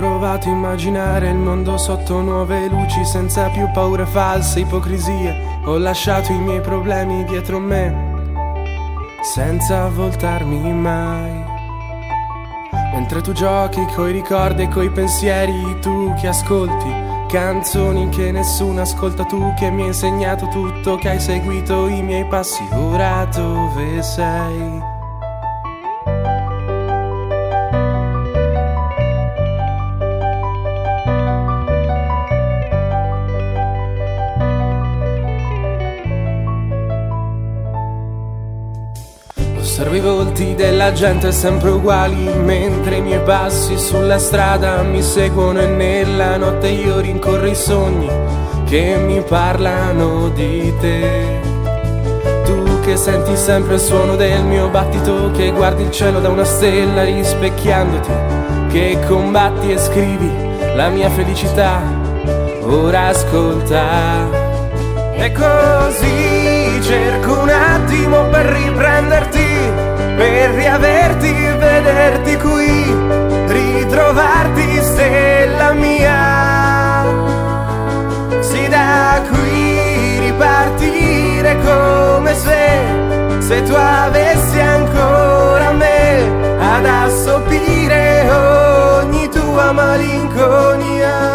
provato a immaginare il mondo sotto nuove luci, senza più paure false, ipocrisie. Ho lasciato i miei problemi dietro me, senza voltarmi mai. Mentre tu giochi coi ricordi e coi pensieri, tu che ascolti canzoni che nessuno ascolta, tu che mi hai insegnato tutto, che hai seguito i miei passi, ora dove sei? Osservo i volti della gente sempre uguali Mentre i miei passi sulla strada mi seguono E nella notte io rincorro i sogni Che mi parlano di te. Tu che senti sempre il suono del mio battito Che guardi il cielo da una stella rispecchiandoti Che combatti e scrivi la mia felicità. Ora ascolta. E così cerco un attimo per riprenderti per riaverti, vederti qui, ritrovarti stella mia si da qui ripartire come se, se tu avessi ancora me ad assopire ogni tua malinconia.